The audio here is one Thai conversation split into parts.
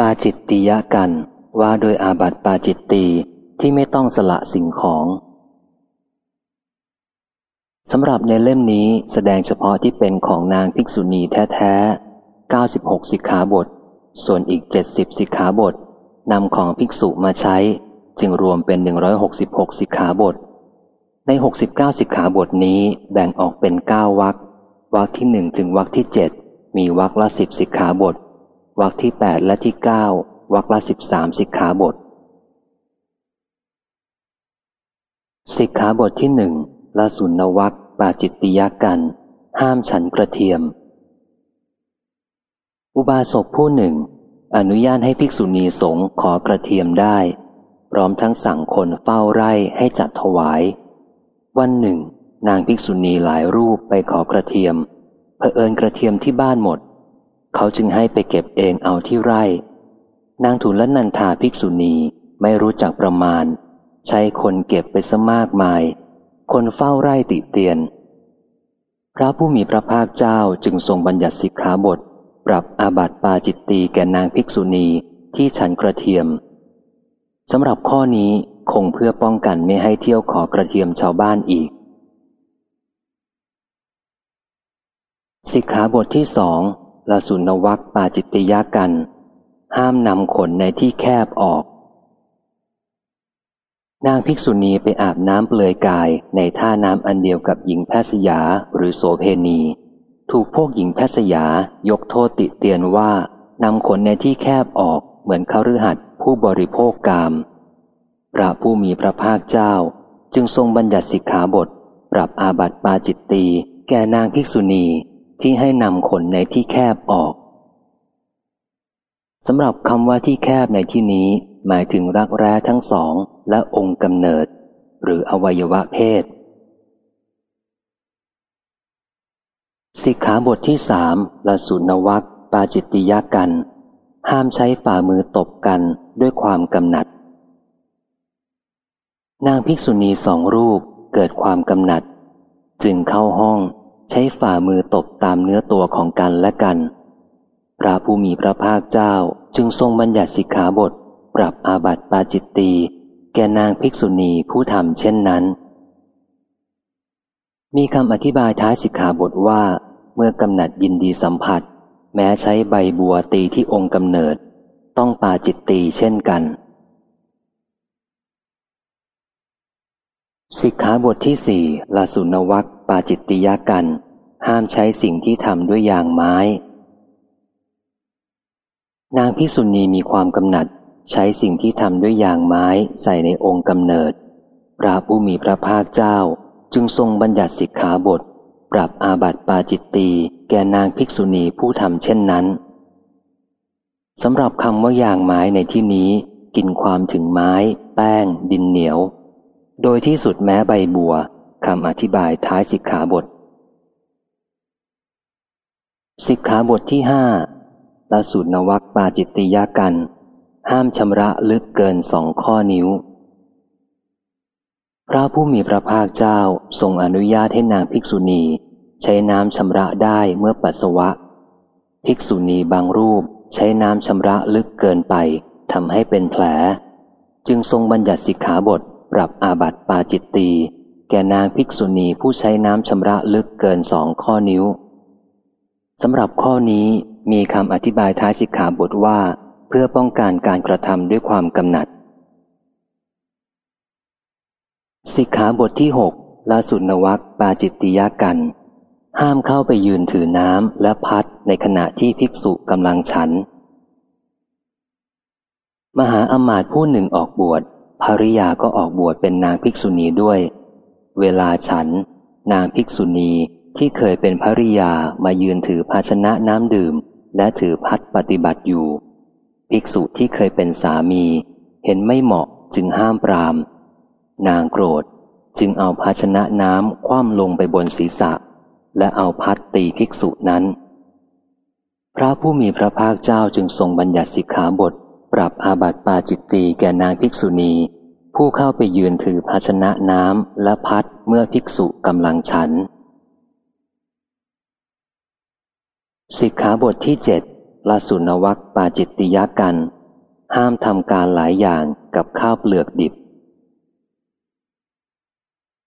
ปาจิตติยกันว่าโดยอาบัติปาจิตตีที่ไม่ต้องสละสิ่งของสำหรับในเล่มนี้แสดงเฉพาะที่เป็นของนางภิกษุณีแท้ๆ 96 สิกขาบท ส่วนอีก 70 สิกขาบทนำของภิกษุมาใช้ จึงรวมเป็น 166 สิกขาบท ใน 69 สิกขาบทนี้แบ่งออกเป็น 9วรรควรรคที่หนึ่งถึงวรรคที่เจ็ดมีวรรคละสิบสิกขาบท วรรคที่แปดและที่เก้าวรรคละสิบสามสิกขาบท สิกขาบทที่หนึ่งละสุนวัคปาจิตติยกัน ห้ามฉันกระเทียม อุบาสกผู้หนึ่ง อนุญาตให้ภิกษุณีสงฆ์ขอกระเทียมได้ พร้อมทั้งสั่งคนเฝ้าไร่ให้จัดถวาย วันหนึ่ง นางภิกษุณีหลายรูปไปขอกระเทียมเผอิญกระเทียมที่บ้านหมด เขาจึงให้ไปเก็บเองเอาที่ไร่ นางทุลนันทาภิกษุณีไม่รู้จักประมาณ ใช้คนเก็บไปซะมากมาย คนเฝ้าไร่ติเตียน พระผู้มีพระภาคเจ้าจึงทรงบัญญัติสิกขาบท ปรับอาบัติปาจิตตีแก่นางภิกษุณีที่ฉันกระเทียมสำหรับข้อนี้คงเพื่อป้องกันไม่ให้เที่ยวขอกระเทียมชาวบ้านอีก สิกขาบทที่สอง ลาสุนวัคปาจิตติยากัน ห้ามนำขนในที่แคบออก นางภิกษุณีไปอาบน้ำเปลือยกายในท่าน้ำอันเดียวกับหญิงแพทย์ยาหรือโสเพณี ถูกพวกหญิงแพทย์ยายกโทษติเตียนว่านำขนในที่แคบออกเหมือนเขาฤหัสผู้บริโภคกาม พระผู้มีพระภาคเจ้า จึงทรงบัญญัติสิกขาบท ปรับอาบัติปาจิตตีแก่นางภิกษุณี ที่ให้นำขนในที่แคบออกสำหรับคำว่าที่แคบในที่นี้ หมายถึงรักแร้ทั้งสองและองค์กำเนิด หรืออวัยวะเพศ สิกขาบทที่สามละสุนวัคปาจิตติยากัน ห้ามใช้ฝ่ามือตบกันด้วยความกำหนัด นางภิกษุณีสองรูปเกิดความกำหนัด จึงเข้าห้อง ใช้ฝ่ามือตบตามเนื้อตัวของกันและกัน พระผู้มีพระภาคเจ้าจึงทรงบัญญัติสิกขาบท ปรับอาบัติปาจิตตีแก่นางภิกษุณีผู้ทำเช่นนั้น มีคำอธิบายท้ายสิกขาบทว่า เมื่อกำหนัดยินดีสัมผัส แม้ใช้ใบบัวตีที่องค์กำเนิด ต้องปาจิตตีเช่นกัน สิกขาบทที่สี่ลาสุนวัคปาจิตติยากัน ห้ามใช้สิ่งที่ทำด้วยยางไม้ นางพิสุณีมีความกำหนัด ใช้สิ่งที่ทำด้วยยางไม้ใส่ในองค์กำเนิด พระผู้มีพระภาคเจ้าจึงทรงบัญญัติสิกขาบท ปรับอาบัติปาจิตตีแก่นางภิกษุณีผู้ทำเช่นนั้นสำหรับคำว่ายางไม้ในที่นี้ กินความถึงไม้ แป้ง ดินเหนียว โดยที่สุดแม้ใบบัวคำอธิบายท้ายสิกขาบท สิกขาบทที่ห้าละสุนวัคปาจิตติยากัน ห้ามชำระลึกเกินสองข้อนิ้ว พระผู้มีพระภาคเจ้าทรงอนุญาตให้นางภิกษุณี ใช้น้ำชำระได้เมื่อปัสสาวะ ภิกษุณีบางรูปใช้น้ำชำระลึกเกินไปทำให้เป็นแผล จึงทรงบัญญัติสิกขาบท ปรับอาบัติปาจิตตีแก่นางภิกษุณีผู้ใช้น้ำชำระลึกเกินสองข้อนิ้วสำหรับข้อนี้มีคำอธิบายท้ายสิกขาบทว่า เพื่อป้องกันการกระทำด้วยความกำหนัด สิกขาบทที่หกลาสุนวัคปาจิตติยากัน ห้ามเข้าไปยืนถือน้ำและพัดในขณะที่ภิกษุกำลังฉัน มหาอมาตย์ผู้หนึ่งออกบวช ภริยาก็ออกบวชเป็นนางภิกษุณีด้วย เวลาฉัน นางภิกษุณีที่เคยเป็นภริยามายืนถือภาชนะน้ำดื่ม และถือพัดปฏิบัติอยู่ ภิกษุที่เคยเป็นสามี เห็นไม่เหมาะจึงห้ามปราม นางโกรธจึงเอาภาชนะน้ำคว่ำลงไปบนศีรษะ และเอาพัดตีภิกษุนั้น พระผู้มีพระภาคเจ้าจึงทรงบัญญัติสิกขาบท ปรับอาบัติปาจิตตีแก่นางภิกษุณี ผู้เข้าไปยืนถือภาชนะน้ำและพัดเมื่อภิกษุกำลังฉัน สิกขาบทที่เจ็ดลาสุนวัคปาจิตติยกัน ห้ามทำการหลายอย่างกับข้าวเปลือกดิบ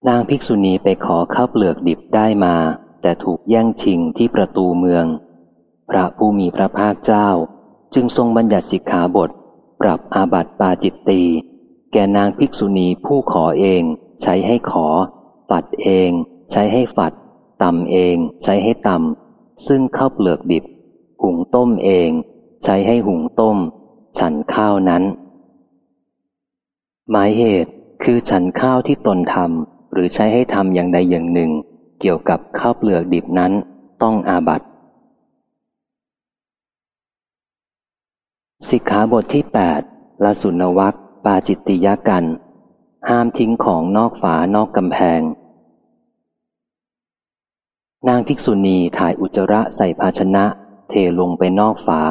นางภิกษุณีไปขอข้าวเปลือกดิบได้มา แต่ถูกแย่งชิงที่ประตูเมือง พระผู้มีพระภาคเจ้าจึงทรงบัญญัติสิกขาบท ปรับอาบัติปาจิตตีแก่นางภิกษุณีผู้ขอเอง ใช้ให้ขอ ฝัดเอง ใช้ให้ฝัดตำเอง ใช้ให้ตำซึ่งข้าวเปลือกดิบ หุงต้มเอง ใช้ให้หุงต้ม ฉันข้าวนั้น หมายเหตุคือฉันข้าวที่ตนทำหรือใช้ให้ทำอย่างใดอย่างหนึ่ง เกี่ยวกับข้าวเปลือกดิบนั้น ต้องอาบัต สิกขาบทที่ 8ลาสุนวัคปาจิตติยกัน ห้ามทิ้งของนอกฝานอกกำแพง นางภิกษุณีถ่ายอุจจาระใส่ภาชนะ เทลงไปนอกฝา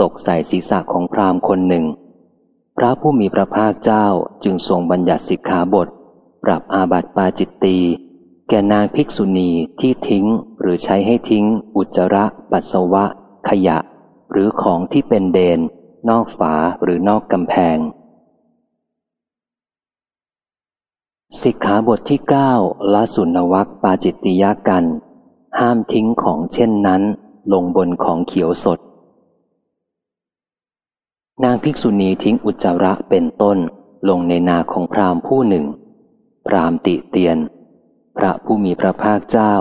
ตกใส่ศีรษะของพราหมณ์คนหนึ่ง พระผู้มีพระภาคเจ้าจึงทรงบัญญัติสิกขาบท ปรับอาบัติปาจิตตีแก่นางภิกษุณีที่ทิ้งหรือใช้ให้ทิ้งอุจจาระ ปัสสาวะ ขยะ หรือของที่เป็นเดน นอกฝาหรือนอกกำแพง สิกขาบทที่เก้าละสุนวัคปาจิตติยากัน ห้ามทิ้งของเช่นนั้น ลงบนของเขียวสด นางภิกษุณีทิ้งอุจจาระเป็นต้น ลงในนาของพราหมณ์ผู้หนึ่ง พราหมณ์ติเตียน พระผู้มีพระภาคเจ้า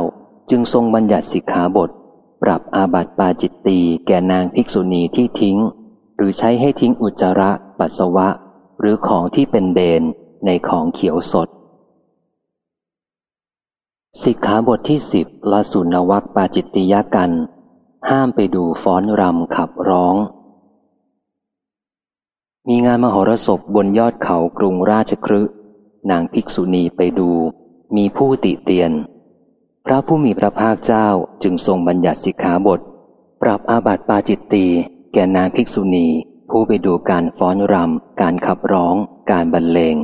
จึงทรงบัญญัติสิกขาบท ปรับอาบัติปาจิตตีแก่นางภิกษุณีที่ทิ้ง หรือใช้ให้ทิ้งอุจจาระ ปัสสาวะ หรือของที่เป็นเดนในของเขียวสด สิกขาบทที่สิบลสุนวัคปาจิตติยกัน ห้ามไปดูฟ้อนรำขับร้อง มีงานมหรสพบนยอดเขากรุงราชครึนางภิกษุณีไปดู มีผู้ติเตียน พระผู้มีพระภาคเจ้าจึงทรงบัญญัติสิกขาบท ปรับอาบัติปาจิตตีแก่นางภิกษุณี ผู้ไปดูการฟ้อนรำการขับร้อง การบรรเลง